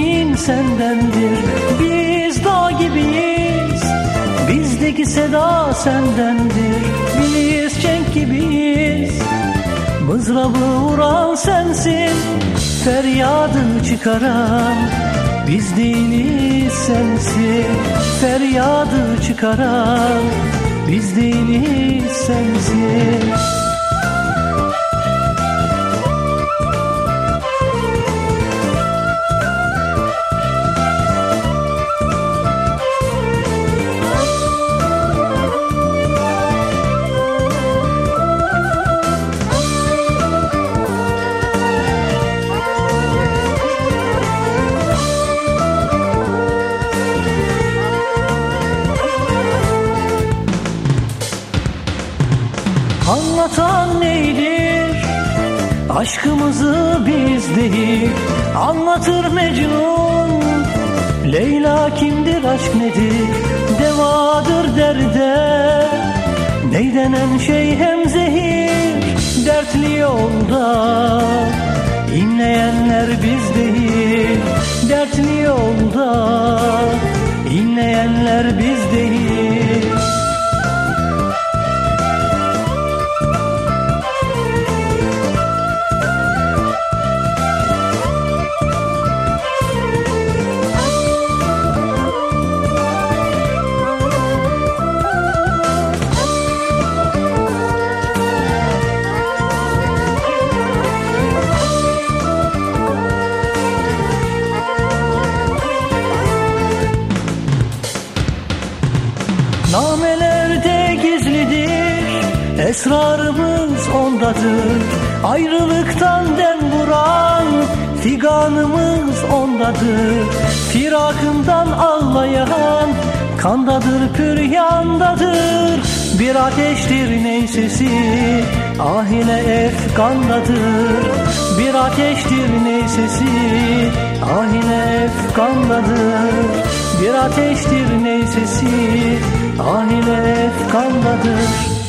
senin sendendir. Biz dağ gibiyiz. Bizdeki seda sendendir. Biz çenk gibiyiz. Mızrabı vuran sensin. Feryadı çıkaran Biz değiliz sensin. Feryadı çıkaran Biz değiliz sensin Anlatan neydir? Aşkımızı biz değil Anlatır Mecnun. Leyla kimdir aşk nedir? Devadır derde. Ney denen şey hem zehir Dertli yolda. İnleyenler biz değil Dertli yolda. İnleyenler biz değil Namelerde gizlidir Esrarımız ondadır. Ayrılıktan dem vuran Figanımız ondadır. Firakından ağlayan Kandadır püryandadır. Bir ateştir neysesi Ah ile efkandadır. Bir ateştir neysesi Ah ile efkandadır. Bir ateştir neysesi Ah ile efkandadır